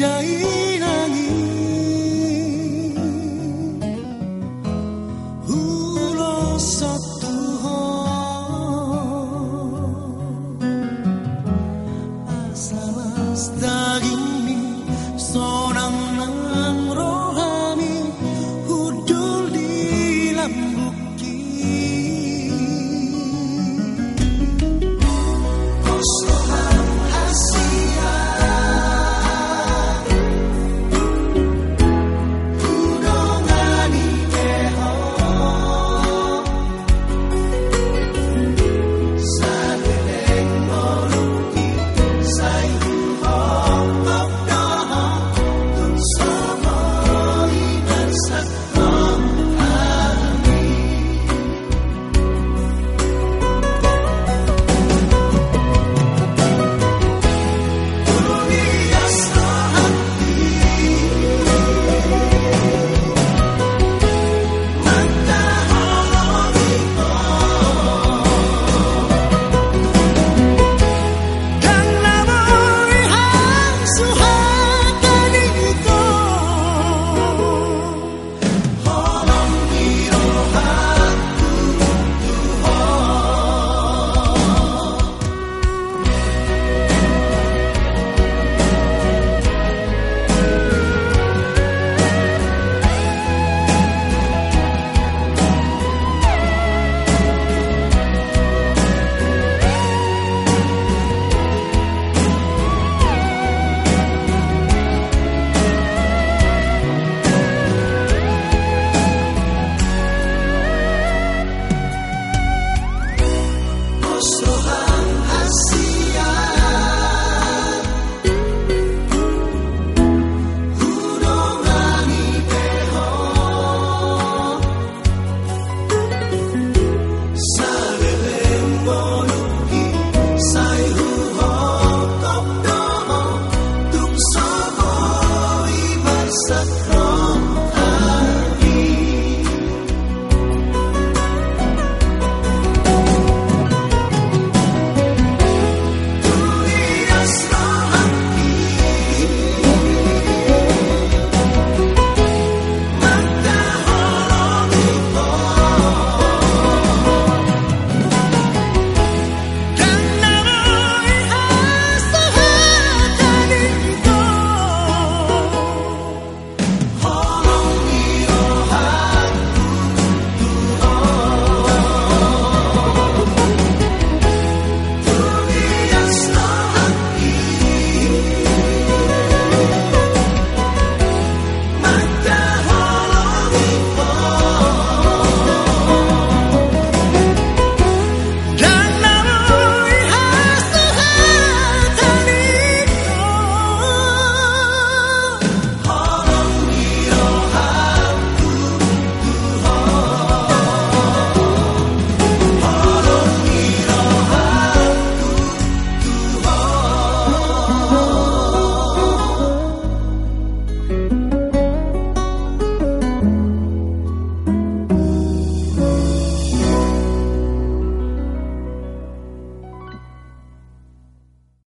tidak inangi ulos asal daging mi